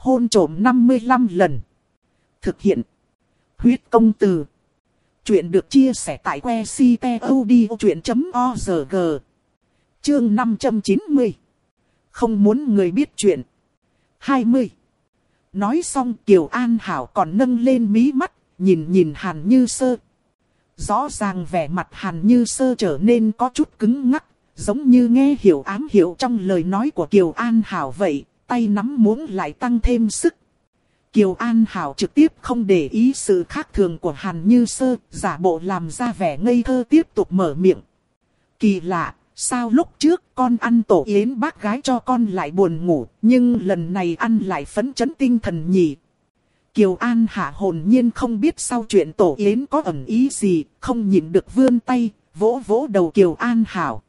hôn trộm 55 lần. Thực hiện. Huyết công từ. Chuyện được chia sẻ tại que ctod.org. Chương 590. Không muốn người biết chuyện. 20. Nói xong Kiều An Hảo còn nâng lên mí mắt, nhìn nhìn Hàn Như Sơ. Rõ ràng vẻ mặt Hàn Như Sơ trở nên có chút cứng ngắc, giống như nghe hiểu ám hiểu trong lời nói của Kiều An Hảo vậy, tay nắm muốn lại tăng thêm sức. Kiều An Hảo trực tiếp không để ý sự khác thường của Hàn Như Sơ, giả bộ làm ra vẻ ngây thơ tiếp tục mở miệng. Kỳ lạ, sao lúc trước con ăn tổ yến bác gái cho con lại buồn ngủ, nhưng lần này ăn lại phấn chấn tinh thần nhỉ. Kiều An Hạ hồn nhiên không biết sau chuyện tổ yến có ẩn ý gì, không nhịn được vươn tay, vỗ vỗ đầu Kiều An Hảo.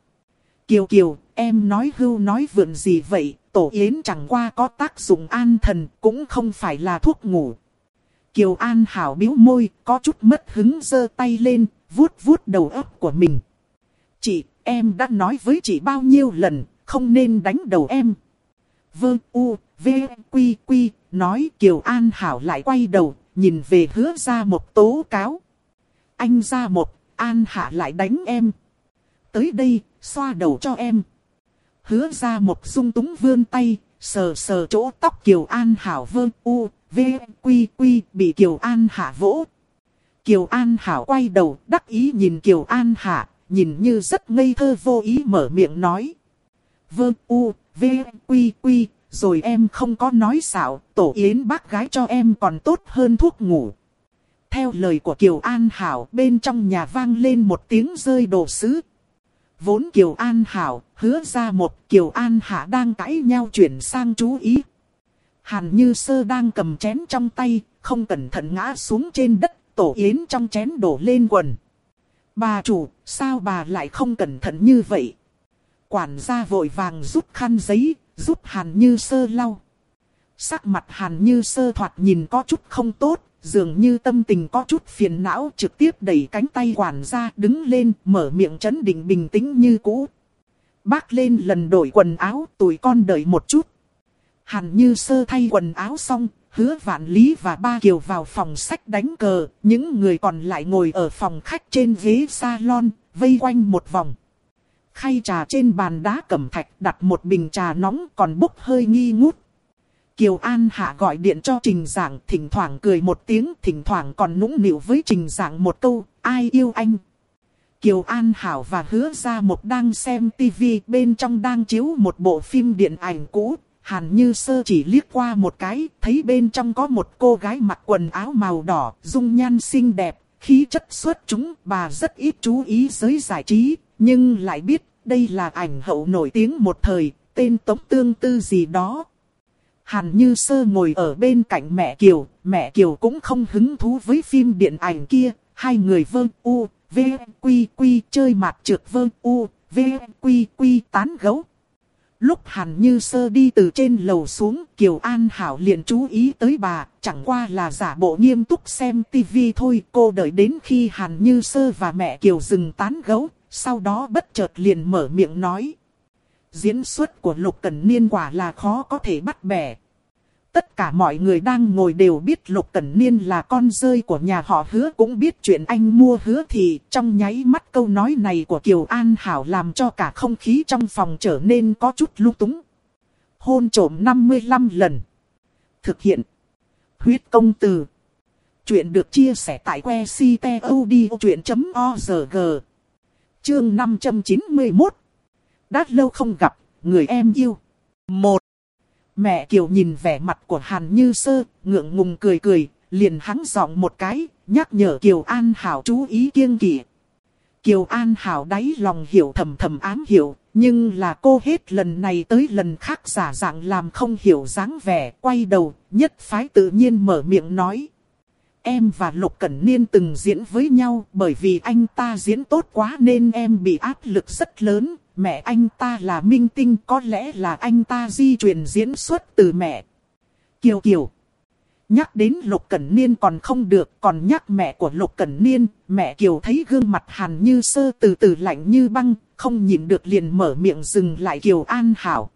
Kiều Kiều, em nói hưu nói vượn gì vậy, tổ yến chẳng qua có tác dụng an thần, cũng không phải là thuốc ngủ. Kiều An Hảo biếu môi, có chút mất hứng giơ tay lên, vuốt vuốt đầu óc của mình. Chị, em đã nói với chị bao nhiêu lần, không nên đánh đầu em. Vương U, V, Quy, Quy, nói Kiều An Hảo lại quay đầu, nhìn về hứa ra một tố cáo. Anh ra một, An Hạ lại đánh em. Tới đây, xoa đầu cho em. Hứa ra một dung túng vươn tay, sờ sờ chỗ tóc Kiều An Hảo vương u, v, quy quy bị Kiều An Hạ vỗ. Kiều An Hảo quay đầu đắc ý nhìn Kiều An Hạ, nhìn như rất ngây thơ vô ý mở miệng nói. Vương u, v, quy quy, rồi em không có nói xạo, tổ yến bác gái cho em còn tốt hơn thuốc ngủ. Theo lời của Kiều An Hảo, bên trong nhà vang lên một tiếng rơi đồ sứ, Vốn Kiều An Hảo, hứa ra một Kiều An Hạ đang cãi nhau chuyển sang chú ý. Hàn Như Sơ đang cầm chén trong tay, không cẩn thận ngã xuống trên đất, tổ yến trong chén đổ lên quần. Bà chủ, sao bà lại không cẩn thận như vậy? Quản gia vội vàng giúp khăn giấy, giúp Hàn Như Sơ lau. Sắc mặt Hàn Như Sơ thoạt nhìn có chút không tốt, dường như tâm tình có chút phiền não trực tiếp đẩy cánh tay quản ra đứng lên mở miệng chấn định bình tĩnh như cũ. Bác lên lần đổi quần áo tụi con đợi một chút. Hàn như sơ thay quần áo xong, hứa vạn lý và ba kiều vào phòng sách đánh cờ, những người còn lại ngồi ở phòng khách trên ghế salon, vây quanh một vòng. Khay trà trên bàn đá cẩm thạch đặt một bình trà nóng còn bốc hơi nghi ngút. Kiều An Hạ gọi điện cho Trình Giảng, thỉnh thoảng cười một tiếng, thỉnh thoảng còn nũng nịu với Trình Giảng một câu, ai yêu anh. Kiều An Hảo và hứa ra một đang xem tivi bên trong đang chiếu một bộ phim điện ảnh cũ. Hàn Như Sơ chỉ liếc qua một cái, thấy bên trong có một cô gái mặc quần áo màu đỏ, dung nhan xinh đẹp, khí chất xuất chúng, bà rất ít chú ý giới giải trí, nhưng lại biết đây là ảnh hậu nổi tiếng một thời, tên Tống Tương Tư gì đó, Hàn Như Sơ ngồi ở bên cạnh mẹ Kiều, mẹ Kiều cũng không hứng thú với phim điện ảnh kia, hai người vơ u, v, quy quy chơi mặt trượt vơ u, v, quy quy tán gấu. Lúc Hàn Như Sơ đi từ trên lầu xuống, Kiều An Hảo liền chú ý tới bà, chẳng qua là giả bộ nghiêm túc xem tivi thôi. Cô đợi đến khi Hàn Như Sơ và mẹ Kiều dừng tán gấu, sau đó bất chợt liền mở miệng nói. Diễn xuất của Lục Cẩn Niên quả là khó có thể bắt bẻ. Tất cả mọi người đang ngồi đều biết Lục Cẩn Niên là con rơi của nhà họ hứa cũng biết chuyện anh mua hứa thì trong nháy mắt câu nói này của Kiều An Hảo làm cho cả không khí trong phòng trở nên có chút lung túng. Hôn trổm 55 lần. Thực hiện. Huyết công từ. Chuyện được chia sẻ tại que ctod.org. Chương 591. Đã lâu không gặp, người em yêu. Một. Mẹ Kiều nhìn vẻ mặt của Hàn Như Sơ, ngượng ngùng cười cười, liền hắng giọng một cái, nhắc nhở Kiều An Hảo chú ý kiêng kỵ. Kiều An Hảo đáy lòng hiểu thầm thầm ám hiểu, nhưng là cô hết lần này tới lần khác giả dạng làm không hiểu dáng vẻ, quay đầu, nhất phái tự nhiên mở miệng nói. Em và Lục Cẩn Niên từng diễn với nhau bởi vì anh ta diễn tốt quá nên em bị áp lực rất lớn, mẹ anh ta là minh tinh có lẽ là anh ta di truyền diễn xuất từ mẹ. Kiều Kiều. Nhắc đến Lục Cẩn Niên còn không được, còn nhắc mẹ của Lục Cẩn Niên, mẹ Kiều thấy gương mặt Hàn Như Sơ từ từ lạnh như băng, không nhìn được liền mở miệng dừng lại Kiều An Hảo.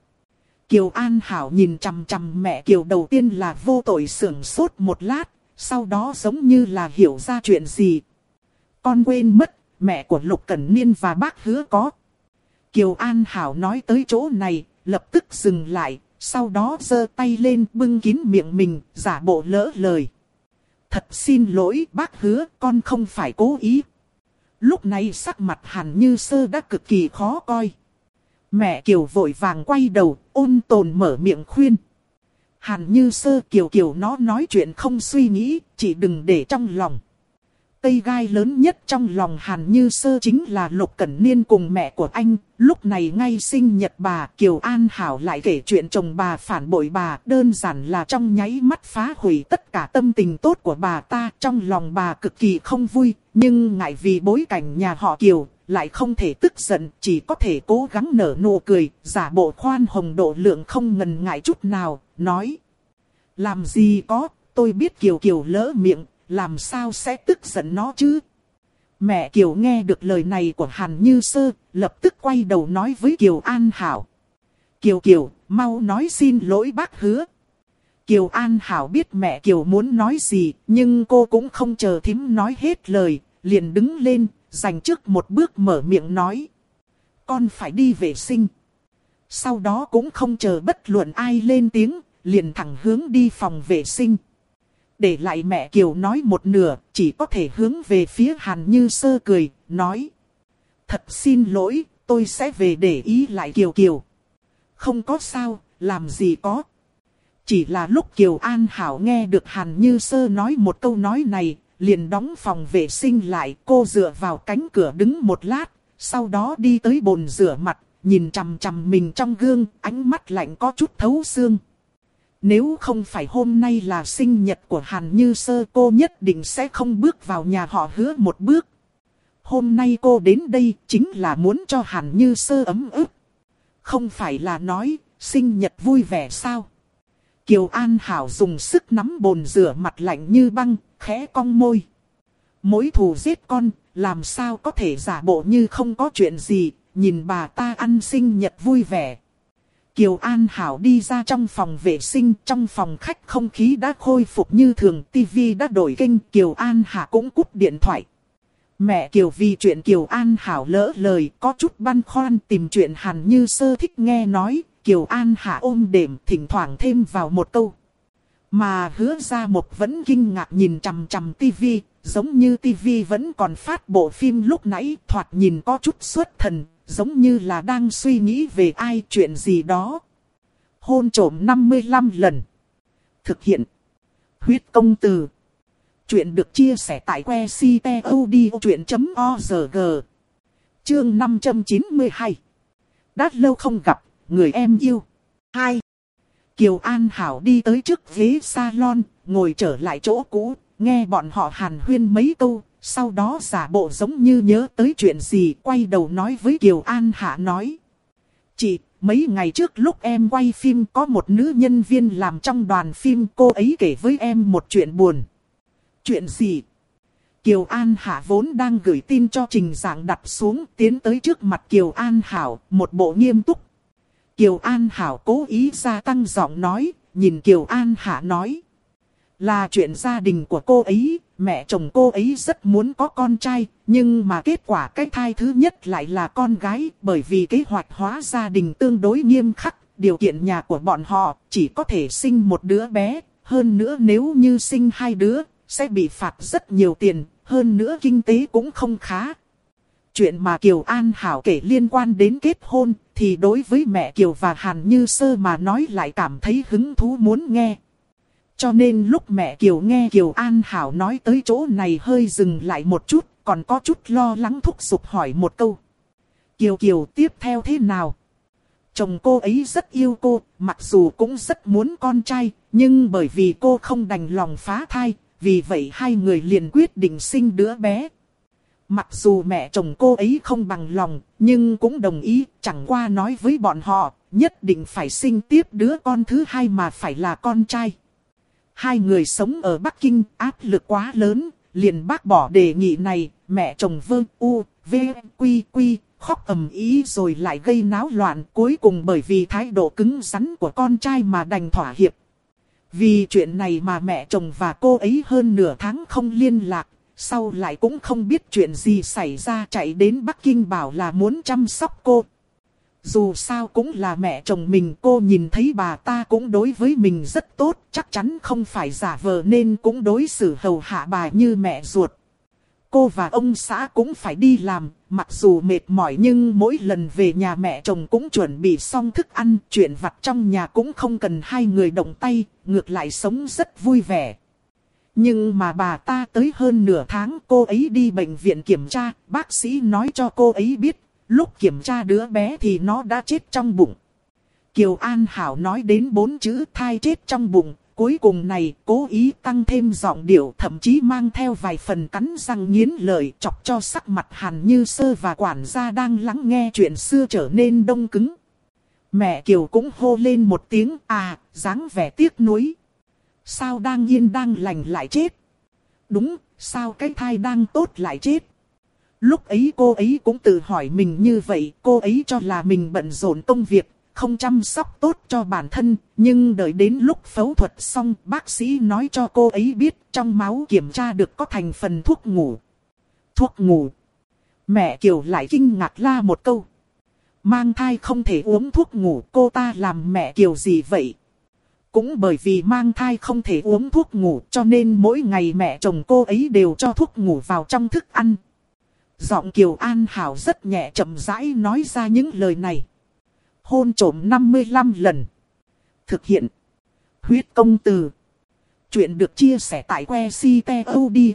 Kiều An Hảo nhìn chằm chằm mẹ Kiều đầu tiên là vô tội sưởng sốt một lát, sau đó giống như là hiểu ra chuyện gì. Con quên mất, mẹ của Lục Cẩn Niên và bác hứa có. Kiều An Hảo nói tới chỗ này, lập tức dừng lại, sau đó giơ tay lên bưng kín miệng mình, giả bộ lỡ lời. Thật xin lỗi bác hứa, con không phải cố ý. Lúc này sắc mặt hàn như sơ đã cực kỳ khó coi. Mẹ Kiều vội vàng quay đầu, ôn tồn mở miệng khuyên. Hàn như sơ Kiều Kiều nó nói chuyện không suy nghĩ, chỉ đừng để trong lòng. Cây gai lớn nhất trong lòng Hàn Như Sơ chính là Lục Cẩn Niên cùng mẹ của anh. Lúc này ngay sinh nhật bà Kiều An Hảo lại kể chuyện chồng bà phản bội bà. Đơn giản là trong nháy mắt phá hủy tất cả tâm tình tốt của bà ta. Trong lòng bà cực kỳ không vui. Nhưng ngại vì bối cảnh nhà họ Kiều lại không thể tức giận. Chỉ có thể cố gắng nở nụ cười. Giả bộ khoan hồng độ lượng không ngần ngại chút nào. Nói. Làm gì có, tôi biết Kiều Kiều lỡ miệng làm sao sẽ tức giận nó chứ? Mẹ Kiều nghe được lời này của Hàn Như Sơ, lập tức quay đầu nói với Kiều An Hảo. Kiều Kiều, mau nói xin lỗi bác hứa. Kiều An Hảo biết mẹ Kiều muốn nói gì, nhưng cô cũng không chờ thím nói hết lời, liền đứng lên, dành trước một bước mở miệng nói. Con phải đi vệ sinh. Sau đó cũng không chờ bất luận ai lên tiếng, liền thẳng hướng đi phòng vệ sinh. Để lại mẹ Kiều nói một nửa, chỉ có thể hướng về phía Hàn Như Sơ cười, nói. Thật xin lỗi, tôi sẽ về để ý lại Kiều Kiều. Không có sao, làm gì có. Chỉ là lúc Kiều An Hảo nghe được Hàn Như Sơ nói một câu nói này, liền đóng phòng vệ sinh lại, cô dựa vào cánh cửa đứng một lát, sau đó đi tới bồn rửa mặt, nhìn chằm chằm mình trong gương, ánh mắt lạnh có chút thấu xương. Nếu không phải hôm nay là sinh nhật của Hàn Như Sơ cô nhất định sẽ không bước vào nhà họ hứa một bước. Hôm nay cô đến đây chính là muốn cho Hàn Như Sơ ấm ức. Không phải là nói sinh nhật vui vẻ sao? Kiều An Hảo dùng sức nắm bồn rửa mặt lạnh như băng, khẽ cong môi. Mối thù giết con, làm sao có thể giả bộ như không có chuyện gì, nhìn bà ta ăn sinh nhật vui vẻ. Kiều An Hảo đi ra trong phòng vệ sinh, trong phòng khách không khí đã khôi phục như thường, TV đã đổi kênh, Kiều An Hạ cũng cúp điện thoại. Mẹ Kiều vì chuyện Kiều An Hảo lỡ lời, có chút băn khoăn tìm chuyện hẳn như sơ thích nghe nói, Kiều An Hạ ôm đệm thỉnh thoảng thêm vào một câu. Mà hứa ra một vẫn kinh ngạc nhìn chằm chằm TV, giống như TV vẫn còn phát bộ phim lúc nãy, thoạt nhìn có chút xuất thần, giống như là đang suy nghĩ về ai chuyện gì đó. Hôn trổm 55 lần. Thực hiện. Huyết công từ. Chuyện được chia sẻ tại que ctod.org. Chương 592. Đã lâu không gặp, người em yêu. 2. Kiều An Hảo đi tới trước ghế salon, ngồi trở lại chỗ cũ, nghe bọn họ hàn huyên mấy câu, sau đó giả bộ giống như nhớ tới chuyện gì quay đầu nói với Kiều An Hạ nói. Chị, mấy ngày trước lúc em quay phim có một nữ nhân viên làm trong đoàn phim cô ấy kể với em một chuyện buồn. Chuyện gì? Kiều An Hạ vốn đang gửi tin cho trình giảng đặt xuống tiến tới trước mặt Kiều An Hảo, một bộ nghiêm túc. Kiều An Hảo cố ý gia tăng giọng nói, nhìn Kiều An Hạ nói. Là chuyện gia đình của cô ấy, mẹ chồng cô ấy rất muốn có con trai, nhưng mà kết quả cái thai thứ nhất lại là con gái, bởi vì kế hoạch hóa gia đình tương đối nghiêm khắc, điều kiện nhà của bọn họ chỉ có thể sinh một đứa bé, hơn nữa nếu như sinh hai đứa, sẽ bị phạt rất nhiều tiền, hơn nữa kinh tế cũng không khá. Chuyện mà Kiều An Hảo kể liên quan đến kết hôn, thì đối với mẹ Kiều và Hàn Như Sơ mà nói lại cảm thấy hứng thú muốn nghe. Cho nên lúc mẹ Kiều nghe Kiều An Hảo nói tới chỗ này hơi dừng lại một chút, còn có chút lo lắng thúc giục hỏi một câu. Kiều Kiều tiếp theo thế nào? Chồng cô ấy rất yêu cô, mặc dù cũng rất muốn con trai, nhưng bởi vì cô không đành lòng phá thai, vì vậy hai người liền quyết định sinh đứa bé. Mặc dù mẹ chồng cô ấy không bằng lòng, nhưng cũng đồng ý, chẳng qua nói với bọn họ, nhất định phải sinh tiếp đứa con thứ hai mà phải là con trai hai người sống ở Bắc Kinh áp lực quá lớn, liền bác bỏ đề nghị này, mẹ chồng vương u, v, quy quy, khóc ầm ý rồi lại gây náo loạn cuối cùng bởi vì thái độ cứng rắn của con trai mà đành thỏa hiệp. Vì chuyện này mà mẹ chồng và cô ấy hơn nửa tháng không liên lạc, sau lại cũng không biết chuyện gì xảy ra chạy đến Bắc Kinh bảo là muốn chăm sóc cô. Dù sao cũng là mẹ chồng mình cô nhìn thấy bà ta cũng đối với mình rất tốt, chắc chắn không phải giả vờ nên cũng đối xử hầu hạ bà như mẹ ruột. Cô và ông xã cũng phải đi làm, mặc dù mệt mỏi nhưng mỗi lần về nhà mẹ chồng cũng chuẩn bị xong thức ăn, chuyện vặt trong nhà cũng không cần hai người động tay, ngược lại sống rất vui vẻ. Nhưng mà bà ta tới hơn nửa tháng cô ấy đi bệnh viện kiểm tra, bác sĩ nói cho cô ấy biết, lúc kiểm tra đứa bé thì nó đã chết trong bụng. Kiều An Hảo nói đến bốn chữ thai chết trong bụng, cuối cùng này cố ý tăng thêm giọng điệu thậm chí mang theo vài phần cắn răng nghiến lợi chọc cho sắc mặt hàn như sơ và quản gia đang lắng nghe chuyện xưa trở nên đông cứng. Mẹ Kiều cũng hô lên một tiếng à, dáng vẻ tiếc nuối. Sao đang yên đang lành lại chết? Đúng, sao cái thai đang tốt lại chết? Lúc ấy cô ấy cũng tự hỏi mình như vậy, cô ấy cho là mình bận rộn công việc, không chăm sóc tốt cho bản thân, nhưng đợi đến lúc phẫu thuật xong, bác sĩ nói cho cô ấy biết trong máu kiểm tra được có thành phần thuốc ngủ. Thuốc ngủ. Mẹ Kiều lại kinh ngạc la một câu. Mang thai không thể uống thuốc ngủ, cô ta làm mẹ Kiều gì vậy? Cũng bởi vì mang thai không thể uống thuốc ngủ cho nên mỗi ngày mẹ chồng cô ấy đều cho thuốc ngủ vào trong thức ăn. Giọng Kiều An Hảo rất nhẹ chậm rãi nói ra những lời này. Hôn trổm 55 lần. Thực hiện. Huyết công từ. Chuyện được chia sẻ tại que ctod.org.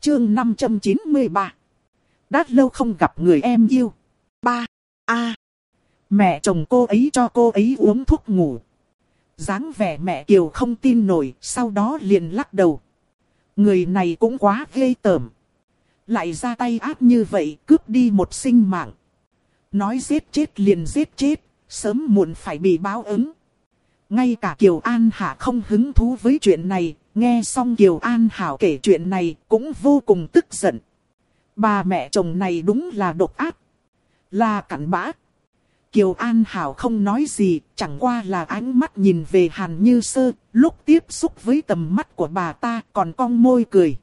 Chương 593. Đã lâu không gặp người em yêu. 3. A. Mẹ chồng cô ấy cho cô ấy uống thuốc ngủ. dáng vẻ mẹ Kiều không tin nổi, sau đó liền lắc đầu. Người này cũng quá ghê tởm. Lại ra tay ác như vậy, cướp đi một sinh mạng. Nói giết chết liền giết chết, sớm muộn phải bị báo ứng. Ngay cả Kiều An Hạ không hứng thú với chuyện này, nghe xong Kiều An Hảo kể chuyện này cũng vô cùng tức giận. Bà mẹ chồng này đúng là độc ác, là cặn bã. Kiều An Hảo không nói gì, chẳng qua là ánh mắt nhìn về Hàn Như Sơ, lúc tiếp xúc với tầm mắt của bà ta còn cong môi cười.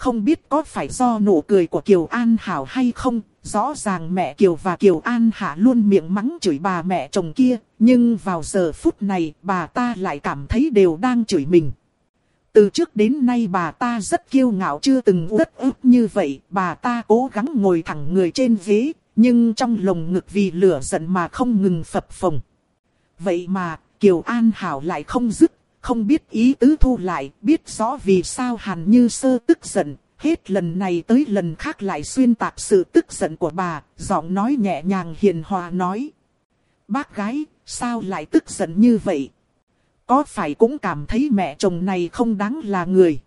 Không biết có phải do nụ cười của Kiều An Hảo hay không, rõ ràng mẹ Kiều và Kiều An Hạ luôn miệng mắng chửi bà mẹ chồng kia, nhưng vào giờ phút này bà ta lại cảm thấy đều đang chửi mình. Từ trước đến nay bà ta rất kiêu ngạo chưa từng uất ức như vậy, bà ta cố gắng ngồi thẳng người trên ghế, nhưng trong lồng ngực vì lửa giận mà không ngừng phập phồng. Vậy mà, Kiều An Hảo lại không dứt, không biết ý tứ thu lại, biết rõ vì sao Hàn Như Sơ tức giận, hết lần này tới lần khác lại xuyên tạc sự tức giận của bà, giọng nói nhẹ nhàng hiền hòa nói. Bác gái, sao lại tức giận như vậy? Có phải cũng cảm thấy mẹ chồng này không đáng là người?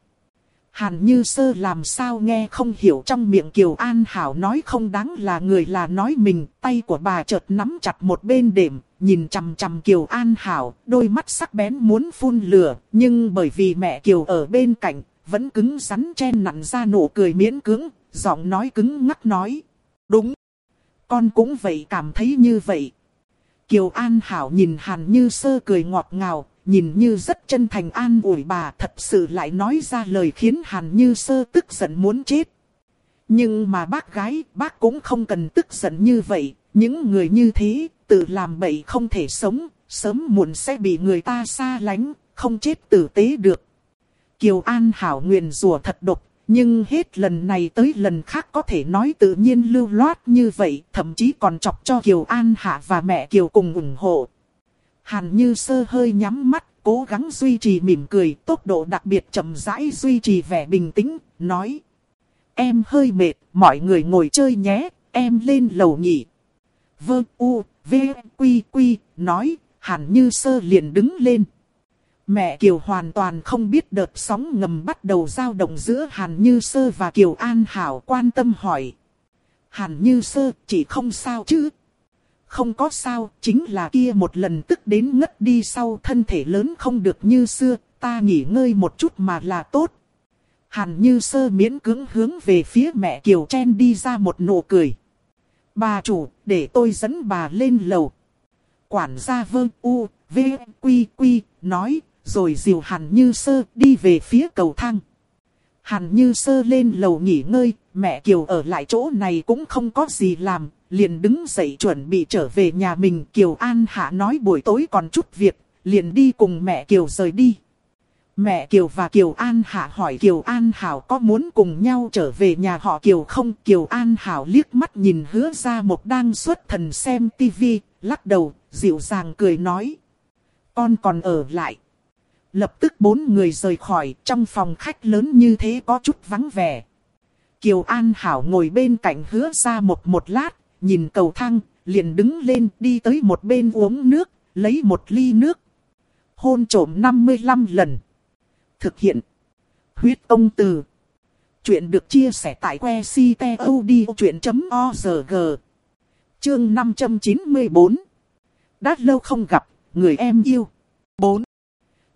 Hàn Như Sơ làm sao nghe không hiểu trong miệng Kiều An Hảo nói không đáng là người là nói mình, tay của bà chợt nắm chặt một bên đệm, nhìn chằm chằm Kiều An Hảo, đôi mắt sắc bén muốn phun lửa, nhưng bởi vì mẹ Kiều ở bên cạnh, vẫn cứng rắn chen nặn ra nụ cười miễn cưỡng, giọng nói cứng ngắc nói. Đúng, con cũng vậy cảm thấy như vậy. Kiều An Hảo nhìn Hàn Như Sơ cười ngọt ngào, nhìn như rất chân thành an ủi bà thật sự lại nói ra lời khiến Hàn Như Sơ tức giận muốn chết. Nhưng mà bác gái, bác cũng không cần tức giận như vậy, những người như thế, tự làm bậy không thể sống, sớm muộn sẽ bị người ta xa lánh, không chết tử tế được. Kiều An Hảo nguyện rùa thật độc, nhưng hết lần này tới lần khác có thể nói tự nhiên lưu loát như vậy, thậm chí còn chọc cho Kiều An Hạ và mẹ Kiều cùng ủng hộ. Hàn như sơ hơi nhắm mắt, cố gắng duy trì mỉm cười, tốc độ đặc biệt chậm rãi duy trì vẻ bình tĩnh, nói. Em hơi mệt, mọi người ngồi chơi nhé, em lên lầu nhỉ. Vơ u, v, quy quy, nói, hàn như sơ liền đứng lên. Mẹ Kiều hoàn toàn không biết đợt sóng ngầm bắt đầu giao động giữa Hàn Như Sơ và Kiều An Hảo quan tâm hỏi. Hàn Như Sơ chỉ không sao chứ? Không có sao, chính là kia một lần tức đến ngất đi sau thân thể lớn không được như xưa, ta nghỉ ngơi một chút mà là tốt. Hàn Như Sơ miễn cứng hướng về phía mẹ Kiều Chen đi ra một nụ cười. Bà chủ, để tôi dẫn bà lên lầu. Quản gia vương u, v, quy quy, nói, rồi dìu Hàn Như Sơ đi về phía cầu thang. Hàn Như Sơ lên lầu nghỉ ngơi, mẹ Kiều ở lại chỗ này cũng không có gì làm, liền đứng dậy chuẩn bị trở về nhà mình. Kiều An Hạ nói buổi tối còn chút việc, liền đi cùng mẹ Kiều rời đi. Mẹ Kiều và Kiều An Hạ hỏi Kiều An Hảo có muốn cùng nhau trở về nhà họ Kiều không? Kiều An Hảo liếc mắt nhìn hứa ra một đang xuất thần xem tivi, lắc đầu, dịu dàng cười nói. Con còn ở lại. Lập tức bốn người rời khỏi, trong phòng khách lớn như thế có chút vắng vẻ. Kiều An Hảo ngồi bên cạnh hứa ra một một lát, nhìn cầu thang, liền đứng lên đi tới một bên uống nước, lấy một ly nước. Hôn trổm 55 lần. Thực hiện. Huyết ông từ. Chuyện được chia sẻ tại que ctod.org. Chương 594. Đã lâu không gặp, người em yêu. 4.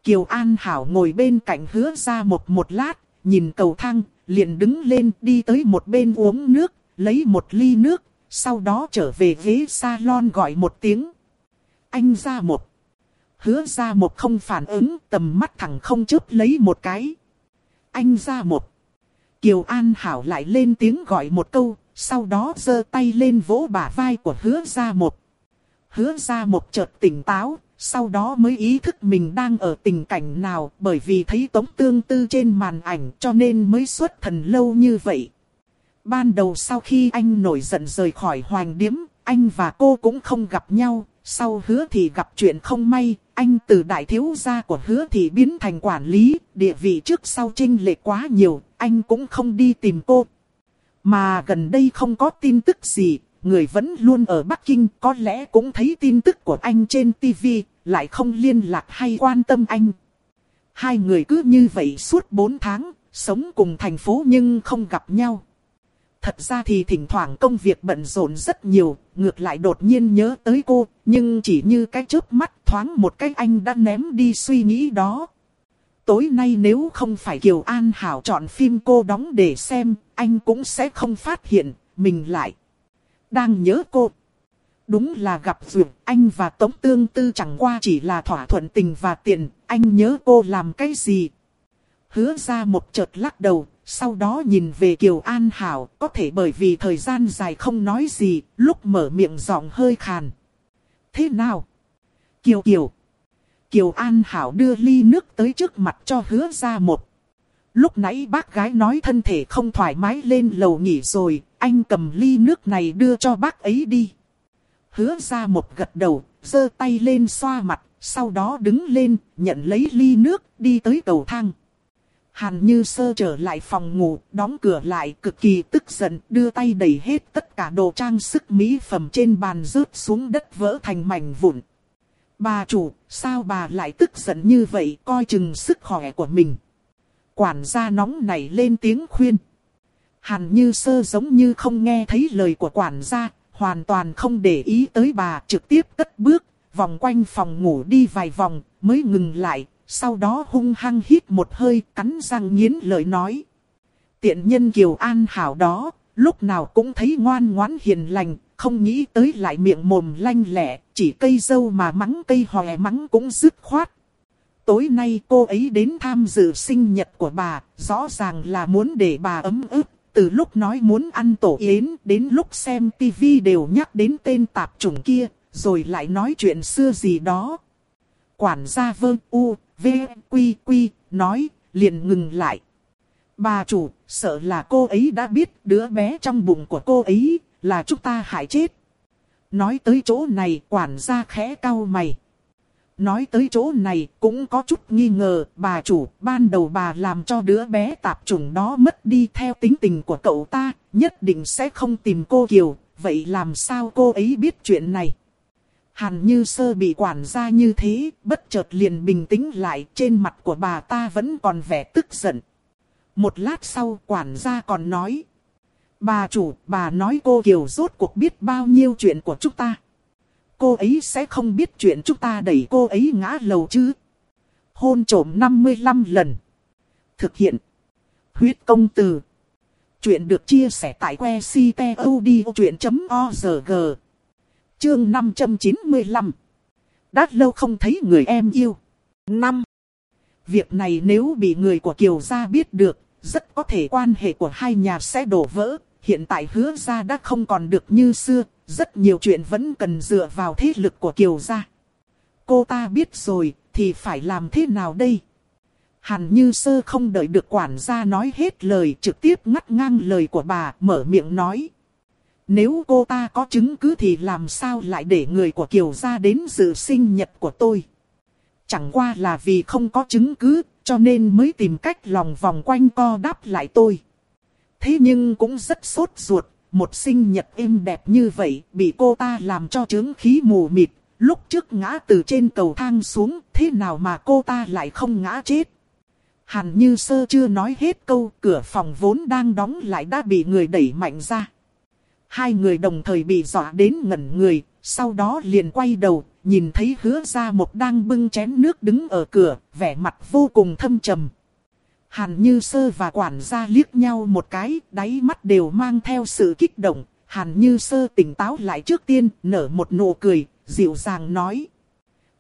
Kiều An Hảo ngồi bên cạnh hứa ra một một lát, nhìn cầu thang, liền đứng lên đi tới một bên uống nước, lấy một ly nước, sau đó trở về ghế salon gọi một tiếng. Anh ra một. Hứa ra một không phản ứng, tầm mắt thẳng không chớp lấy một cái. Anh ra một. Kiều An Hảo lại lên tiếng gọi một câu, sau đó giơ tay lên vỗ bả vai của hứa ra một. Hứa ra một chợt tỉnh táo, sau đó mới ý thức mình đang ở tình cảnh nào bởi vì thấy tống tương tư trên màn ảnh cho nên mới xuất thần lâu như vậy. Ban đầu sau khi anh nổi giận rời khỏi hoàng điếm, anh và cô cũng không gặp nhau, sau hứa thì gặp chuyện không may, anh từ đại thiếu gia của hứa thì biến thành quản lý, địa vị trước sau trinh lệ quá nhiều, anh cũng không đi tìm cô. Mà gần đây không có tin tức gì, người vẫn luôn ở Bắc Kinh, có lẽ cũng thấy tin tức của anh trên TV, lại không liên lạc hay quan tâm anh. Hai người cứ như vậy suốt 4 tháng, sống cùng thành phố nhưng không gặp nhau. Thật ra thì thỉnh thoảng công việc bận rộn rất nhiều, ngược lại đột nhiên nhớ tới cô, nhưng chỉ như cái chớp mắt thoáng một cái anh đã ném đi suy nghĩ đó. Tối nay nếu không phải Kiều An Hảo chọn phim cô đóng để xem, anh cũng sẽ không phát hiện, mình lại đang nhớ cô. Đúng là gặp duyệt, anh và Tống Tương Tư chẳng qua chỉ là thỏa thuận tình và tiền, anh nhớ cô làm cái gì. Hứa ra một chợt lắc đầu, sau đó nhìn về Kiều An Hảo, có thể bởi vì thời gian dài không nói gì, lúc mở miệng giọng hơi khàn. Thế nào? Kiều Kiều. Kiều An Hảo đưa ly nước tới trước mặt cho hứa ra một. Lúc nãy bác gái nói thân thể không thoải mái lên lầu nghỉ rồi, anh cầm ly nước này đưa cho bác ấy đi. Hứa ra một gật đầu, giơ tay lên xoa mặt, sau đó đứng lên, nhận lấy ly nước, đi tới cầu thang. Hàn Như Sơ trở lại phòng ngủ, đóng cửa lại, cực kỳ tức giận, đưa tay đẩy hết tất cả đồ trang sức mỹ phẩm trên bàn rớt xuống đất vỡ thành mảnh vụn. Bà chủ, sao bà lại tức giận như vậy, coi chừng sức khỏe của mình. Quản gia nóng nảy lên tiếng khuyên. Hàn Như Sơ giống như không nghe thấy lời của quản gia, hoàn toàn không để ý tới bà, trực tiếp cất bước, vòng quanh phòng ngủ đi vài vòng, mới ngừng lại, sau đó hung hăng hít một hơi, cắn răng nghiến lời nói. Tiện nhân Kiều An Hảo đó, lúc nào cũng thấy ngoan ngoãn hiền lành, không nghĩ tới lại miệng mồm lanh lẹ, chỉ cây dâu mà mắng cây hòe mắng cũng dứt khoát. Tối nay cô ấy đến tham dự sinh nhật của bà, rõ ràng là muốn để bà ấm ức. Từ lúc nói muốn ăn tổ yến đến lúc xem tivi đều nhắc đến tên tạp chủng kia, rồi lại nói chuyện xưa gì đó. Quản gia vương u, v, quy quy, nói, liền ngừng lại. Bà chủ, sợ là cô ấy đã biết đứa bé trong bụng của cô ấy, là chúng ta hại chết. Nói tới chỗ này, quản gia khẽ cau mày. Nói tới chỗ này cũng có chút nghi ngờ, bà chủ, ban đầu bà làm cho đứa bé tạp chủng đó mất đi theo tính tình của cậu ta, nhất định sẽ không tìm cô Kiều, vậy làm sao cô ấy biết chuyện này? Hàn như sơ bị quản gia như thế, bất chợt liền bình tĩnh lại, trên mặt của bà ta vẫn còn vẻ tức giận. Một lát sau quản gia còn nói. Bà chủ, bà nói cô Kiều rốt cuộc biết bao nhiêu chuyện của chúng ta cô ấy sẽ không biết chuyện chúng ta đẩy cô ấy ngã lầu chứ. Hôn trổm 55 lần. Thực hiện. Huyết công từ. Chuyện được chia sẻ tại que ctod.org. Chương 595. Đã lâu không thấy người em yêu. 5. Việc này nếu bị người của Kiều Gia biết được, rất có thể quan hệ của hai nhà sẽ đổ vỡ. Hiện tại hứa gia đã không còn được như xưa, rất nhiều chuyện vẫn cần dựa vào thế lực của Kiều Gia. Cô ta biết rồi, thì phải làm thế nào đây? Hàn Như Sơ không đợi được quản gia nói hết lời trực tiếp ngắt ngang lời của bà mở miệng nói. Nếu cô ta có chứng cứ thì làm sao lại để người của Kiều gia đến dự sinh nhật của tôi? Chẳng qua là vì không có chứng cứ, cho nên mới tìm cách lòng vòng quanh co đáp lại tôi. Thế nhưng cũng rất sốt ruột, một sinh nhật êm đẹp như vậy bị cô ta làm cho chứng khí mù mịt. Lúc trước ngã từ trên cầu thang xuống, thế nào mà cô ta lại không ngã chết? Hàn Như Sơ chưa nói hết câu, cửa phòng vốn đang đóng lại đã bị người đẩy mạnh ra. Hai người đồng thời bị dọa đến ngẩn người, sau đó liền quay đầu, nhìn thấy hứa ra một đang bưng chén nước đứng ở cửa, vẻ mặt vô cùng thâm trầm. Hàn Như Sơ và quản gia liếc nhau một cái, đáy mắt đều mang theo sự kích động. Hàn Như Sơ tỉnh táo lại trước tiên, nở một nụ cười, dịu dàng nói.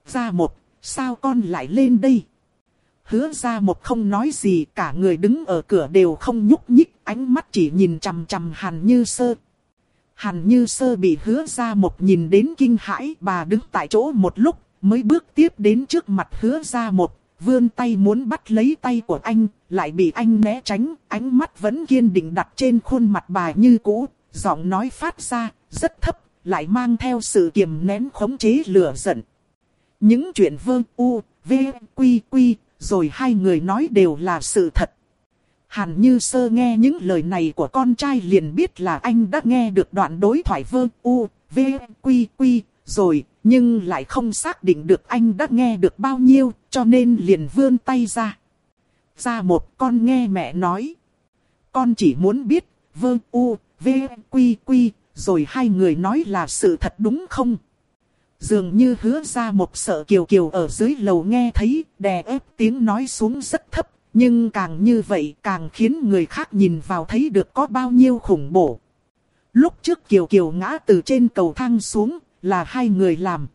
Ra một, sao con lại lên đây? Hứa ra một không nói gì, cả người đứng ở cửa đều không nhúc nhích, ánh mắt chỉ nhìn chằm chằm Hàn Như Sơ. Hàn Như Sơ bị hứa ra một nhìn đến kinh hãi, bà đứng tại chỗ một lúc, mới bước tiếp đến trước mặt hứa ra một, vươn tay muốn bắt lấy tay của anh, lại bị anh né tránh, ánh mắt vẫn kiên định đặt trên khuôn mặt bà như cũ, giọng nói phát ra, rất thấp, lại mang theo sự kiềm nén khống chế lửa giận. Những chuyện vương u, v, quy quy, rồi hai người nói đều là sự thật. Hàn Như Sơ nghe những lời này của con trai liền biết là anh đã nghe được đoạn đối thoại vơ u, v, quy quy, rồi, nhưng lại không xác định được anh đã nghe được bao nhiêu, cho nên liền vươn tay ra. Ra một con nghe mẹ nói. Con chỉ muốn biết, vơ u, v, quy quy, rồi hai người nói là sự thật đúng không? Dường như hứa ra một sợ kiều kiều ở dưới lầu nghe thấy, đè ép tiếng nói xuống rất thấp, nhưng càng như vậy càng khiến người khác nhìn vào thấy được có bao nhiêu khủng bố. Lúc trước kiều kiều ngã từ trên cầu thang xuống, là hai người làm.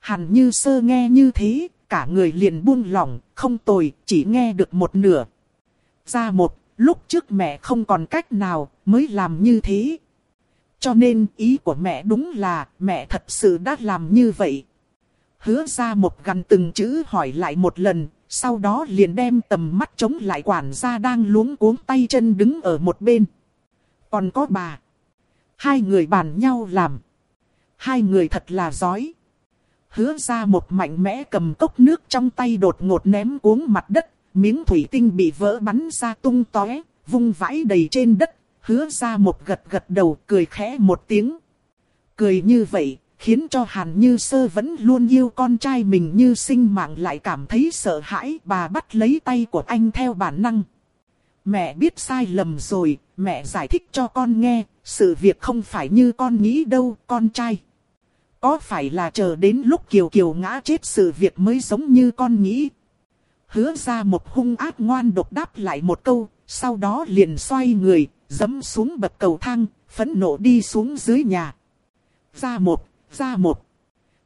Hẳn như sơ nghe như thế, cả người liền buông lỏng, không tồi, chỉ nghe được một nửa. Ra một, lúc trước mẹ không còn cách nào, mới làm như thế. Cho nên ý của mẹ đúng là mẹ thật sự đã làm như vậy. Hứa ra một gần từng chữ hỏi lại một lần, sau đó liền đem tầm mắt chống lại quản gia đang luống cuống tay chân đứng ở một bên. Còn có bà. Hai người bàn nhau làm. Hai người thật là giỏi. Hứa ra một mạnh mẽ cầm cốc nước trong tay đột ngột ném cuống mặt đất. Miếng thủy tinh bị vỡ bắn ra tung tóe, vung vãi đầy trên đất hứa ra một gật gật đầu cười khẽ một tiếng. Cười như vậy, khiến cho Hàn Như Sơ vẫn luôn yêu con trai mình như sinh mạng lại cảm thấy sợ hãi. Bà bắt lấy tay của anh theo bản năng. Mẹ biết sai lầm rồi, mẹ giải thích cho con nghe, sự việc không phải như con nghĩ đâu, con trai. Có phải là chờ đến lúc Kiều Kiều ngã chết sự việc mới giống như con nghĩ? Hứa ra một hung ác ngoan độc đáp lại một câu, sau đó liền xoay người, dấm xuống bậc cầu thang, phẫn nộ đi xuống dưới nhà. Ra một, ra một.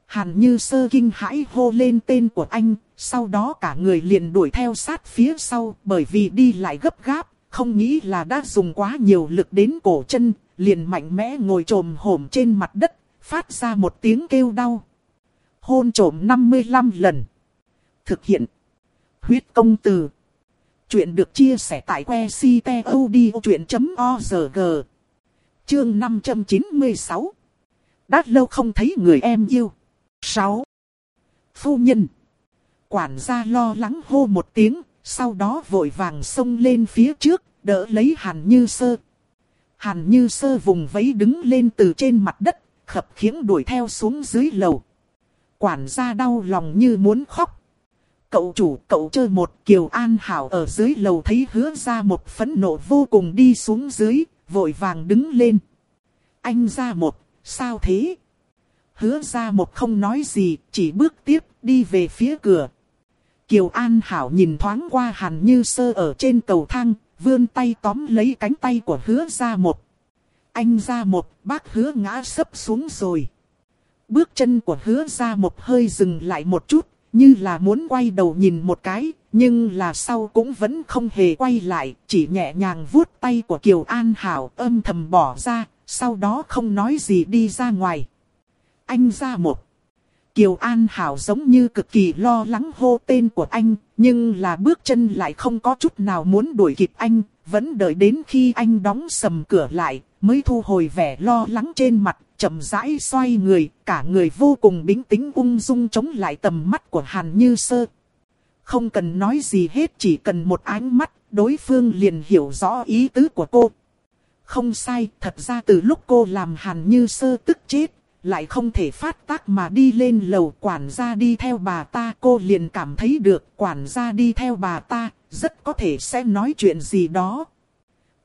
Hàn như sơ kinh hãi hô lên tên của anh, sau đó cả người liền đuổi theo sát phía sau bởi vì đi lại gấp gáp, không nghĩ là đã dùng quá nhiều lực đến cổ chân, liền mạnh mẽ ngồi trồm hổm trên mặt đất, phát ra một tiếng kêu đau. Hôn trồm 55 lần. Thực hiện. Huyết công từ. Chuyện được chia sẻ tại que ctod.org. Chương 596. Đã lâu không thấy người em yêu. 6. Phu nhân. Quản gia lo lắng hô một tiếng, sau đó vội vàng xông lên phía trước, đỡ lấy Hàn Như Sơ. Hàn Như Sơ vùng vẫy đứng lên từ trên mặt đất, khập khiễng đuổi theo xuống dưới lầu. Quản gia đau lòng như muốn khóc. Cậu chủ cậu chơi một Kiều An Hảo ở dưới lầu thấy hứa ra một phẫn nộ vô cùng đi xuống dưới, vội vàng đứng lên. Anh ra một, sao thế? Hứa ra một không nói gì, chỉ bước tiếp đi về phía cửa. Kiều An Hảo nhìn thoáng qua Hàn Như Sơ ở trên cầu thang, vươn tay tóm lấy cánh tay của hứa ra một. Anh ra một, bác hứa ngã sấp xuống rồi. Bước chân của hứa ra một hơi dừng lại một chút, như là muốn quay đầu nhìn một cái, nhưng là sau cũng vẫn không hề quay lại, chỉ nhẹ nhàng vuốt tay của Kiều An Hảo âm thầm bỏ ra, sau đó không nói gì đi ra ngoài. Anh ra một. Kiều An Hảo giống như cực kỳ lo lắng hô tên của anh, nhưng là bước chân lại không có chút nào muốn đuổi kịp anh, vẫn đợi đến khi anh đóng sầm cửa lại, mới thu hồi vẻ lo lắng trên mặt, chậm rãi xoay người, cả người vô cùng bình tĩnh ung dung chống lại tầm mắt của Hàn Như Sơ. Không cần nói gì hết chỉ cần một ánh mắt, đối phương liền hiểu rõ ý tứ của cô. Không sai, thật ra từ lúc cô làm Hàn Như Sơ tức chết, lại không thể phát tác mà đi lên lầu quản gia đi theo bà ta. Cô liền cảm thấy được quản gia đi theo bà ta, rất có thể sẽ nói chuyện gì đó.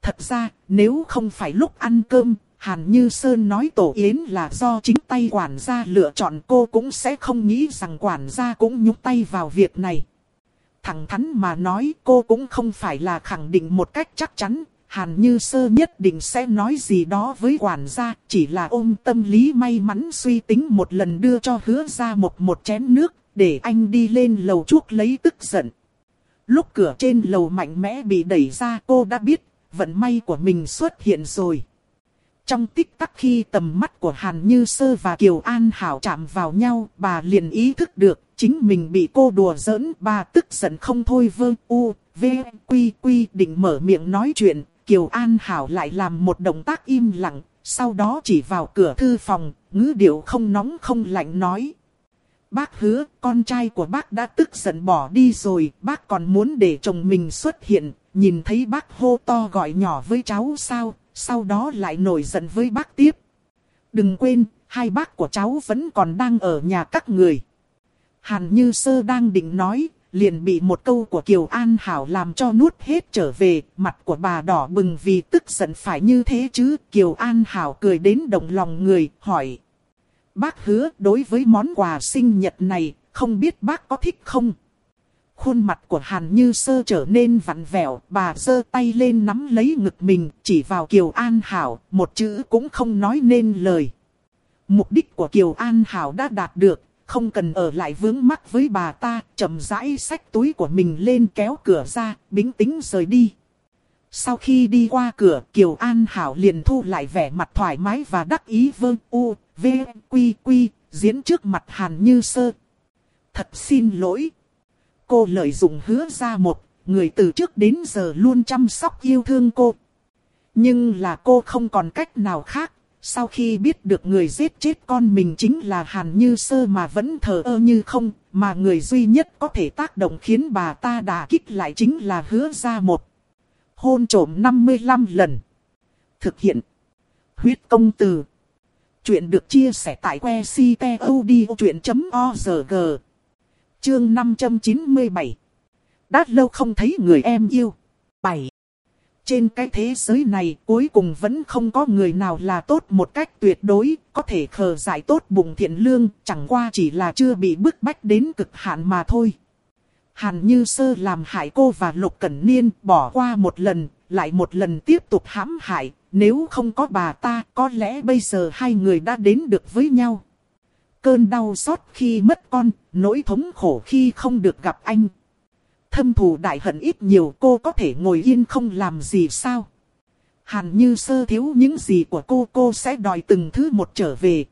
Thật ra, nếu không phải lúc ăn cơm, Hàn Như Sơn nói tổ yến là do chính tay quản gia lựa chọn cô cũng sẽ không nghĩ rằng quản gia cũng nhúc tay vào việc này. Thẳng thắn mà nói cô cũng không phải là khẳng định một cách chắc chắn, Hàn Như Sơ nhất định sẽ nói gì đó với quản gia, chỉ là ôm tâm lý may mắn suy tính một lần đưa cho hứa ra một một chén nước, để anh đi lên lầu chuốc lấy tức giận. Lúc cửa trên lầu mạnh mẽ bị đẩy ra cô đã biết, vận may của mình xuất hiện rồi. Trong tích tắc khi tầm mắt của Hàn Như Sơ và Kiều An Hảo chạm vào nhau, bà liền ý thức được, chính mình bị cô đùa giỡn, bà tức giận không thôi vơ u, v, quy quy định mở miệng nói chuyện, Kiều An Hảo lại làm một động tác im lặng, sau đó chỉ vào cửa thư phòng, ngữ điệu không nóng không lạnh nói. Bác hứa, con trai của bác đã tức giận bỏ đi rồi, bác còn muốn để chồng mình xuất hiện, nhìn thấy bác hô to gọi nhỏ với cháu sao, sau đó lại nổi giận với bác tiếp. Đừng quên, hai bác của cháu vẫn còn đang ở nhà các người. Hàn Như Sơ đang định nói, liền bị một câu của Kiều An Hảo làm cho nuốt hết trở về, mặt của bà đỏ bừng vì tức giận phải như thế chứ. Kiều An Hảo cười đến động lòng người, hỏi. Bác hứa đối với món quà sinh nhật này, không biết bác có thích không? Khuôn mặt của Hàn Như Sơ trở nên vặn vẹo, bà giơ tay lên nắm lấy ngực mình, chỉ vào Kiều An Hảo, một chữ cũng không nói nên lời. Mục đích của Kiều An Hảo đã đạt được, không cần ở lại vướng mắc với bà ta, chậm rãi xách túi của mình lên kéo cửa ra, bính tính rời đi. Sau khi đi qua cửa, Kiều An Hảo liền thu lại vẻ mặt thoải mái và đắc ý vương u, v, quy quy, diễn trước mặt Hàn Như Sơ. Thật xin lỗi. Cô lợi dụng hứa ra một, người từ trước đến giờ luôn chăm sóc yêu thương cô. Nhưng là cô không còn cách nào khác, sau khi biết được người giết chết con mình chính là Hàn Như Sơ mà vẫn thờ ơ như không, mà người duy nhất có thể tác động khiến bà ta đả kích lại chính là hứa ra một. Hôn trổm 55 lần. Thực hiện. Huyết công từ. Chuyện được chia sẻ tại que ctod.org. Chương 597. Đã lâu không thấy người em yêu. 7. Trên cái thế giới này cuối cùng vẫn không có người nào là tốt một cách tuyệt đối, có thể khờ giải tốt bụng thiện lương, chẳng qua chỉ là chưa bị bức bách đến cực hạn mà thôi. Hàn Như Sơ làm hại cô và Lục Cẩn Niên bỏ qua một lần, lại một lần tiếp tục hãm hại, nếu không có bà ta có lẽ bây giờ hai người đã đến được với nhau. Cơn đau xót khi mất con, nỗi thống khổ khi không được gặp anh. Thâm thù đại hận ít nhiều cô có thể ngồi yên không làm gì sao? Hàn như sơ thiếu những gì của cô cô sẽ đòi từng thứ một trở về.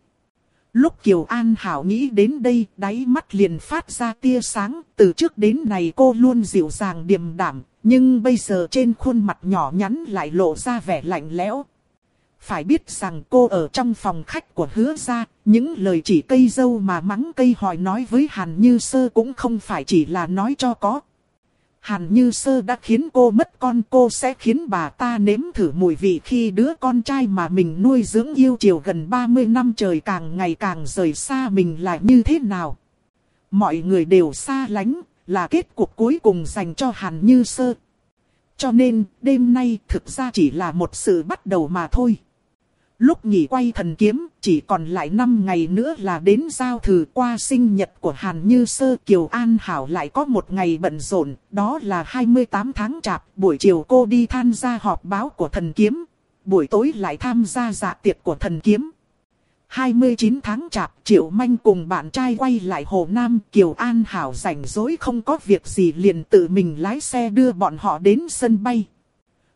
Lúc Kiều An Hảo nghĩ đến đây, đáy mắt liền phát ra tia sáng, từ trước đến nay cô luôn dịu dàng điềm đạm, nhưng bây giờ trên khuôn mặt nhỏ nhắn lại lộ ra vẻ lạnh lẽo. Phải biết rằng cô ở trong phòng khách của hứa gia, những lời chỉ cây dâu mà mắng cây hỏi nói với Hàn Như Sơ cũng không phải chỉ là nói cho có. Hàn Như Sơ đã khiến cô mất con cô sẽ khiến bà ta nếm thử mùi vị khi đứa con trai mà mình nuôi dưỡng yêu chiều gần 30 năm trời càng ngày càng rời xa mình là như thế nào. Mọi người đều xa lánh, là kết cục cuối cùng dành cho Hàn Như Sơ. Cho nên, đêm nay thực ra chỉ là một sự bắt đầu mà thôi. Lúc nghỉ quay thần kiếm, chỉ còn lại 5 ngày nữa là đến giao thử qua sinh nhật của Hàn Như Sơ Kiều An Hảo lại có một ngày bận rộn, đó là 28 tháng chạp, buổi chiều cô đi tham gia họp báo của thần kiếm, buổi tối lại tham gia dạ tiệc của thần kiếm. 29 tháng chạp, Triệu Manh cùng bạn trai quay lại Hồ Nam, Kiều An Hảo rảnh rỗi không có việc gì liền tự mình lái xe đưa bọn họ đến sân bay.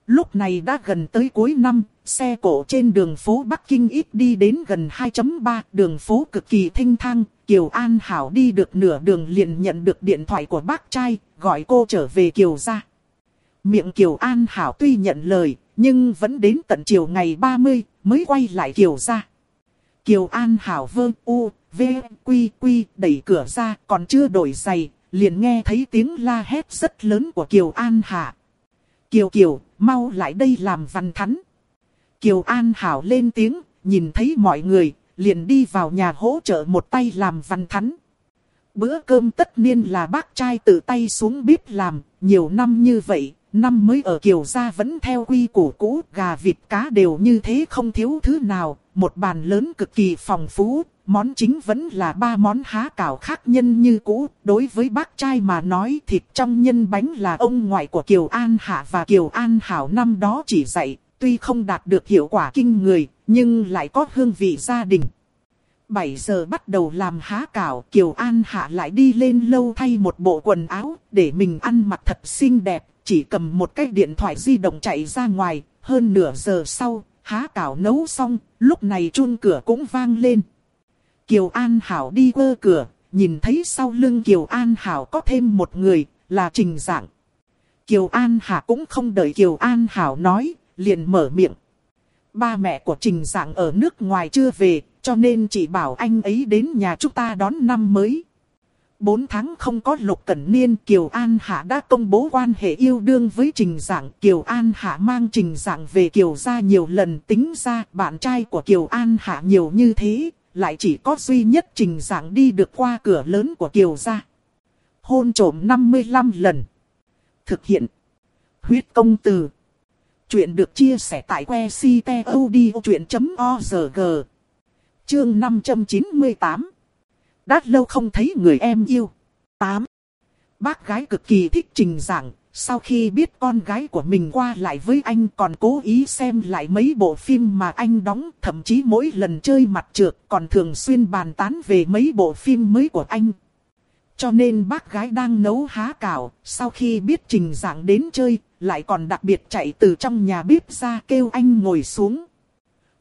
Lúc này đã gần tới cuối năm, xe cổ trên đường phố Bắc Kinh ít đi đến gần 2.3, đường phố cực kỳ thanh thang, Kiều An Hảo đi được nửa đường liền nhận được điện thoại của bác trai, gọi cô trở về Kiều ra. Miệng Kiều An Hảo tuy nhận lời, nhưng vẫn đến tận chiều ngày 30 mới quay lại Kiều ra. Kiều An Hảo vơ u, v, quy quy đẩy cửa ra còn chưa đổi giày, liền nghe thấy tiếng la hét rất lớn của Kiều An Hạ. Kiều Kiều, mau lại đây làm văn thắn. Kiều An Hảo lên tiếng, nhìn thấy mọi người, liền đi vào nhà hỗ trợ một tay làm văn thắn. Bữa cơm tất niên là bác trai tự tay xuống bếp làm, nhiều năm như vậy, năm mới ở Kiều gia vẫn theo quy củ cũ, gà vịt cá đều như thế không thiếu thứ nào, một bàn lớn cực kỳ phong phú, món chính vẫn là ba món há cảo khác nhân như cũ. Đối với bác trai mà nói thịt trong nhân bánh là ông ngoại của Kiều An Hạ và Kiều An Hảo năm đó chỉ dạy, tuy không đạt được hiệu quả kinh người, nhưng lại có hương vị gia đình. 7 giờ bắt đầu làm há cảo, Kiều An Hạ lại đi lên lâu thay một bộ quần áo, để mình ăn mặc thật xinh đẹp, chỉ cầm một cái điện thoại di động chạy ra ngoài, hơn nửa giờ sau, há cảo nấu xong, lúc này chun cửa cũng vang lên. Kiều An Hảo đi quơ cửa, nhìn thấy sau lưng Kiều An Hảo có thêm một người, là Trình giảng Kiều An Hạ cũng không đợi Kiều An Hảo nói, liền mở miệng. Ba mẹ của Trình Dạng ở nước ngoài chưa về, cho nên chỉ bảo anh ấy đến nhà chúng ta đón năm mới. Bốn tháng không có Lục Cẩn Niên, Kiều An Hạ đã công bố quan hệ yêu đương với Trình Giảng. Kiều An Hạ mang Trình Giảng về Kiều gia nhiều lần tính ra bạn trai của Kiều An Hạ nhiều như thế, lại chỉ có duy nhất Trình Giảng đi được qua cửa lớn của Kiều gia. Hôn trổm 55 lần. Thực hiện. Huyết công từ. Chuyện được chia sẻ tại que ctod.org. Chương 598 đã lâu không thấy người em yêu. 8. Bác gái cực kỳ thích trình giảng, sau khi biết con gái của mình qua lại với anh còn cố ý xem lại mấy bộ phim mà anh đóng, thậm chí mỗi lần chơi mặt trượt còn thường xuyên bàn tán về mấy bộ phim mới của anh. Cho nên bác gái đang nấu há cảo, sau khi biết trình giảng đến chơi, lại còn đặc biệt chạy từ trong nhà bếp ra kêu anh ngồi xuống.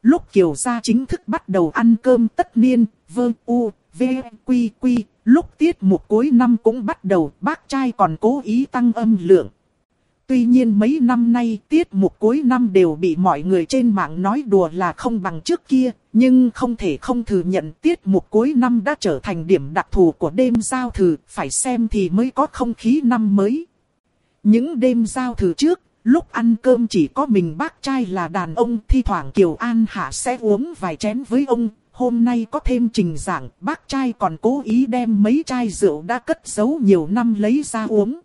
Lúc Kiều gia chính thức bắt đầu ăn cơm tất niên, vơ u, V, Quy, Quy, lúc tiết mục cuối năm cũng bắt đầu, bác trai còn cố ý tăng âm lượng. Tuy nhiên mấy năm nay tiết mục cuối năm đều bị mọi người trên mạng nói đùa là không bằng trước kia, nhưng không thể không thừa nhận tiết mục cuối năm đã trở thành điểm đặc thù của đêm giao thử, phải xem thì mới có không khí năm mới. Những đêm giao thử trước, lúc ăn cơm chỉ có mình bác trai là đàn ông, thi thoảng Kiều An Hạ sẽ uống vài chén với ông, hôm nay có thêm trình giảng, bác trai còn cố ý đem mấy chai rượu đã cất giấu nhiều năm lấy ra uống.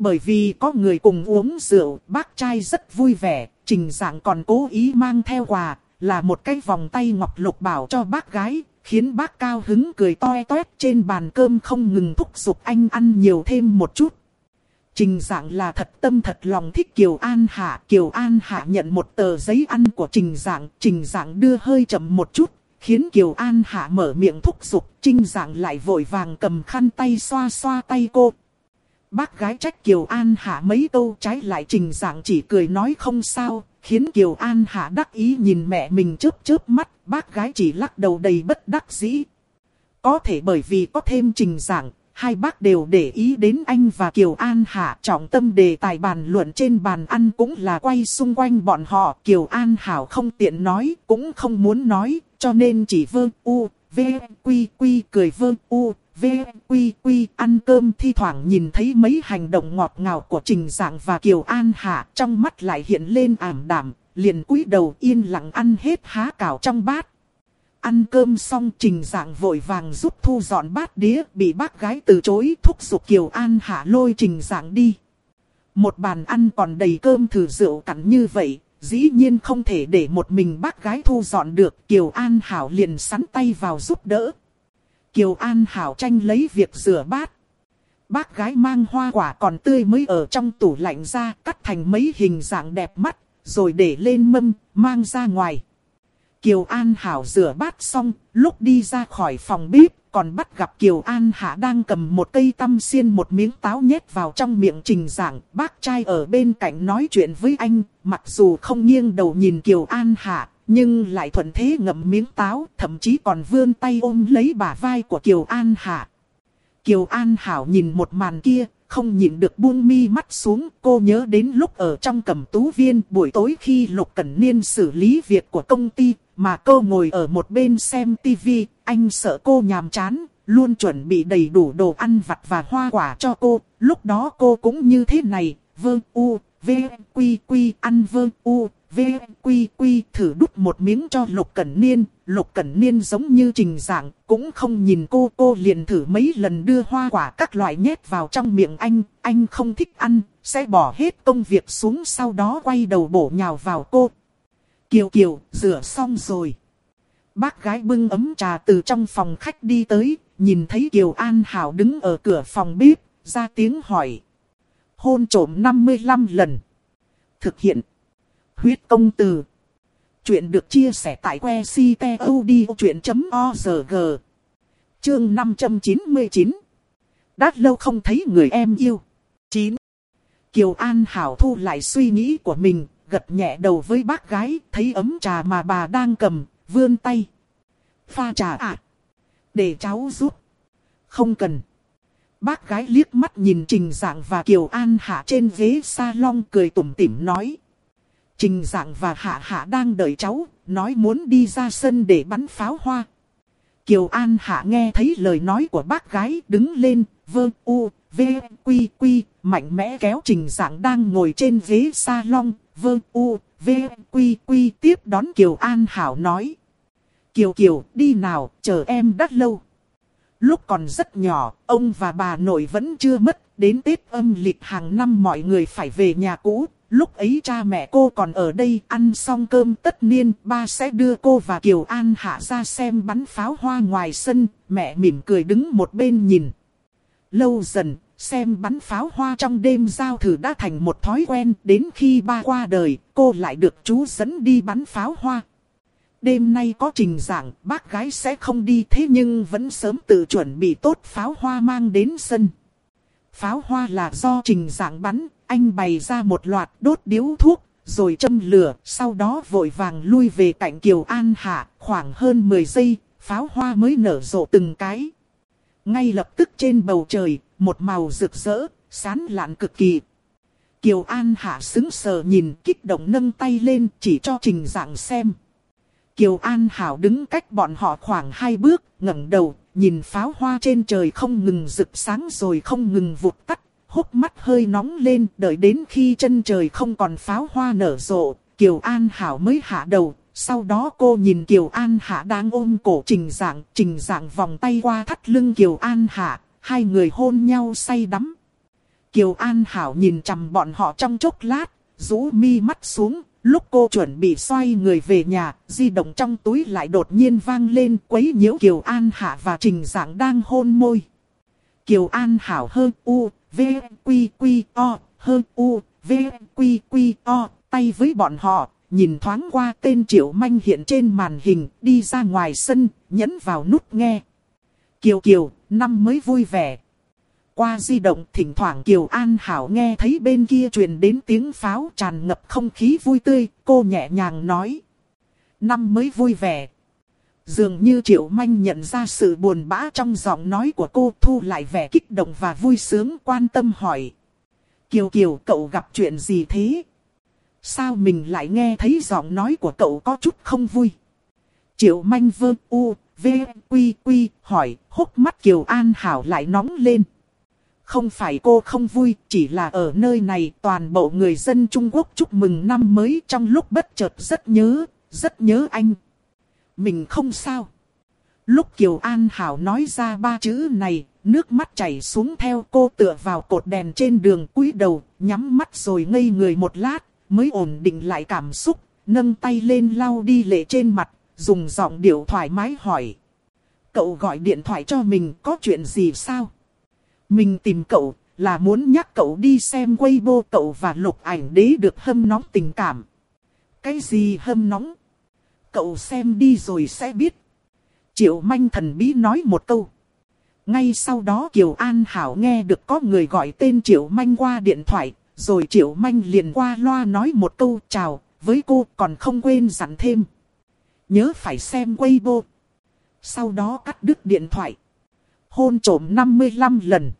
Bởi vì có người cùng uống rượu, bác trai rất vui vẻ, trình dạng còn cố ý mang theo quà, là một cái vòng tay ngọc lục bảo cho bác gái, khiến bác cao hứng cười toe toét trên bàn cơm không ngừng thúc giục anh ăn nhiều thêm một chút. Trình dạng là thật tâm thật lòng thích Kiều An Hạ. Kiều An Hạ nhận một tờ giấy ăn của trình dạng. Trình dạng đưa hơi chậm một chút, Khiến Kiều An Hạ mở miệng thúc giục, Trinh Giảng lại vội vàng cầm khăn tay xoa xoa tay cô. Bác gái trách Kiều An Hạ mấy câu trái lại Trình Giảng chỉ cười nói không sao, khiến Kiều An Hạ đắc ý nhìn mẹ mình chớp chớp mắt, bác gái chỉ lắc đầu đầy bất đắc dĩ. Có thể bởi vì có thêm Trình Giảng, hai bác đều để ý đến anh và Kiều An Hạ. Trọng tâm đề tài bàn luận trên bàn ăn cũng là quay xung quanh bọn họ. Kiều An Hảo không tiện nói, cũng không muốn nói, cho nên chỉ vơ u, v, quy quy cười vơ u, v, quy quy ăn cơm thi thoảng nhìn thấy mấy hành động ngọt ngào của Trình Giảng và Kiều An Hạ trong mắt lại hiện lên ảm đạm, liền cúi đầu yên lặng ăn hết há cảo trong bát. Ăn cơm xong Trình Giảng vội vàng giúp thu dọn bát đĩa bị bác gái từ chối thúc giục Kiều An Hạ lôi Trình Giảng đi. Một bàn ăn còn đầy cơm thử rượu cặn như vậy, dĩ nhiên không thể để một mình bác gái thu dọn được. Kiều An Hảo liền sắn tay vào giúp đỡ. Kiều An Hảo tranh lấy việc rửa bát. Bác gái mang hoa quả còn tươi mới ở trong tủ lạnh ra, cắt thành mấy hình dạng đẹp mắt, rồi để lên mâm, mang ra ngoài. Kiều An Hảo rửa bát xong, lúc đi ra khỏi phòng bếp, còn bắt gặp Kiều An Hạ đang cầm một cây tăm xiên một miếng táo nhét vào trong miệng trình giảng. Bác trai ở bên cạnh nói chuyện với anh, mặc dù không nghiêng đầu nhìn Kiều An Hạ, nhưng lại thuận thế ngậm miếng táo, thậm chí còn vươn tay ôm lấy bả vai của Kiều An Hạ. Kiều An Hảo nhìn một màn kia, không nhìn được buông mi mắt xuống. Cô nhớ đến lúc ở trong cầm tú viên buổi tối khi Lục Cẩn Niên xử lý việc của công ty, mà cô ngồi ở một bên xem tivi, anh sợ cô nhàm chán, luôn chuẩn bị đầy đủ đồ ăn vặt và hoa quả cho cô. Lúc đó cô cũng như thế này, Vương u, v, quy quy, ăn Vương u, v, quy quy, thử đút một miếng cho Lục Cẩn Niên. Lục Cẩn Niên giống như trình dạng, cũng không nhìn cô, cô liền thử mấy lần đưa hoa quả các loại nhét vào trong miệng anh, anh không thích ăn, sẽ bỏ hết công việc xuống sau đó quay đầu bổ nhào vào cô. Kiều Kiều, rửa xong rồi. Bác gái bưng ấm trà từ trong phòng khách đi tới, nhìn thấy Kiều An Hảo đứng ở cửa phòng bếp, ra tiếng hỏi. Hôn trổm 55 lần. Thực hiện. Huyết công từ. Chuyện được chia sẻ tại que ctod.org. Chương 599. Đã lâu không thấy người em yêu. 9. Kiều An Hảo thu lại suy nghĩ của mình, gật nhẹ đầu với bác gái, thấy ấm trà mà bà đang cầm, vươn tay. Pha trà à? Để cháu giúp. Không cần. Bác gái liếc mắt nhìn Trình Dạng và Kiều An Hạ trên ghế salon cười tủm tỉm nói. Trình Dạng và Hạ Hạ đang đợi cháu, nói muốn đi ra sân để bắn pháo hoa. Kiều An Hạ nghe thấy lời nói của bác gái đứng lên, vơ u, v, quy quy, mạnh mẽ kéo Trình Dạng đang ngồi trên ghế salon, vơ u, v, quy quy tiếp đón Kiều An Hảo nói. Kiều Kiều, đi nào, chờ em đắt lâu. Lúc còn rất nhỏ, ông và bà nội vẫn chưa mất, đến Tết âm lịch hàng năm mọi người phải về nhà cũ. Lúc ấy cha mẹ cô còn ở đây ăn xong cơm tất niên, ba sẽ đưa cô và Kiều An Hạ ra xem bắn pháo hoa ngoài sân, mẹ mỉm cười đứng một bên nhìn. Lâu dần, xem bắn pháo hoa trong đêm giao thử đã thành một thói quen, đến khi ba qua đời, cô lại được chú dẫn đi bắn pháo hoa. Đêm nay có trình giảng, bác gái sẽ không đi thế nhưng vẫn sớm tự chuẩn bị tốt pháo hoa mang đến sân. Pháo hoa là do trình giảng bắn, anh bày ra một loạt đốt điếu thuốc, rồi châm lửa, sau đó vội vàng lui về cạnh Kiều An Hạ, khoảng hơn 10 giây, pháo hoa mới nở rộ từng cái. Ngay lập tức trên bầu trời, một màu rực rỡ, sán lạn cực kỳ. Kiều An Hạ xứng sờ nhìn kích động nâng tay lên chỉ cho trình dạng xem. Kiều An Hảo đứng cách bọn họ khoảng hai bước, ngẩng đầu, nhìn pháo hoa trên trời không ngừng rực sáng rồi không ngừng vụt tắt, hốc mắt hơi nóng lên, đợi đến khi chân trời không còn pháo hoa nở rộ, Kiều An Hảo mới hạ đầu, sau đó cô nhìn Kiều An Hạ đang ôm cổ trình dạng, trình dạng vòng tay qua thắt lưng Kiều An Hạ, hai người hôn nhau say đắm. Kiều An Hảo nhìn chằm bọn họ trong chốc lát, rũ mi mắt xuống, lúc cô chuẩn bị xoay người về nhà, di động trong túi lại đột nhiên vang lên quấy nhiễu Kiều An Hạ và Trình Giảng đang hôn môi. Kiều An Hảo hơn u, v, quy quy o, hơn u, v, quy quy o, tay với bọn họ, nhìn thoáng qua tên Triệu Manh hiện trên màn hình, đi ra ngoài sân, nhấn vào nút nghe. Kiều Kiều, năm mới vui vẻ. Qua di động thỉnh thoảng Kiều An Hảo nghe thấy bên kia truyền đến tiếng pháo tràn ngập không khí vui tươi, cô nhẹ nhàng nói. Năm mới vui vẻ. Dường như Triệu Manh nhận ra sự buồn bã trong giọng nói của cô thu lại vẻ kích động và vui sướng quan tâm hỏi. Kiều Kiều cậu gặp chuyện gì thế? Sao mình lại nghe thấy giọng nói của cậu có chút không vui? Triệu Manh vơ u, v, quy quy hỏi, hốc mắt Kiều An Hảo lại nóng lên. Không phải cô không vui, chỉ là ở nơi này toàn bộ người dân Trung Quốc chúc mừng năm mới trong lúc bất chợt rất nhớ, rất nhớ anh. Mình không sao. Lúc Kiều An Hảo nói ra ba chữ này, nước mắt chảy xuống theo cô tựa vào cột đèn trên đường cúi đầu, nhắm mắt rồi ngây người một lát, mới ổn định lại cảm xúc, nâng tay lên lau đi lệ trên mặt, dùng giọng điệu thoải mái hỏi. Cậu gọi điện thoại cho mình có chuyện gì sao? Mình tìm cậu là muốn nhắc cậu đi xem Weibo cậu và lục ảnh đế được hâm nóng tình cảm. Cái gì hâm nóng? Cậu xem đi rồi sẽ biết. Triệu manh thần bí nói một câu. Ngay sau đó Kiều An Hảo nghe được có người gọi tên Triệu manh qua điện thoại. Rồi Triệu manh liền qua loa nói một câu chào, với cô còn không quên dặn thêm. Nhớ phải xem Weibo. Sau đó cắt đứt điện thoại. Hôn trổm 55 lần.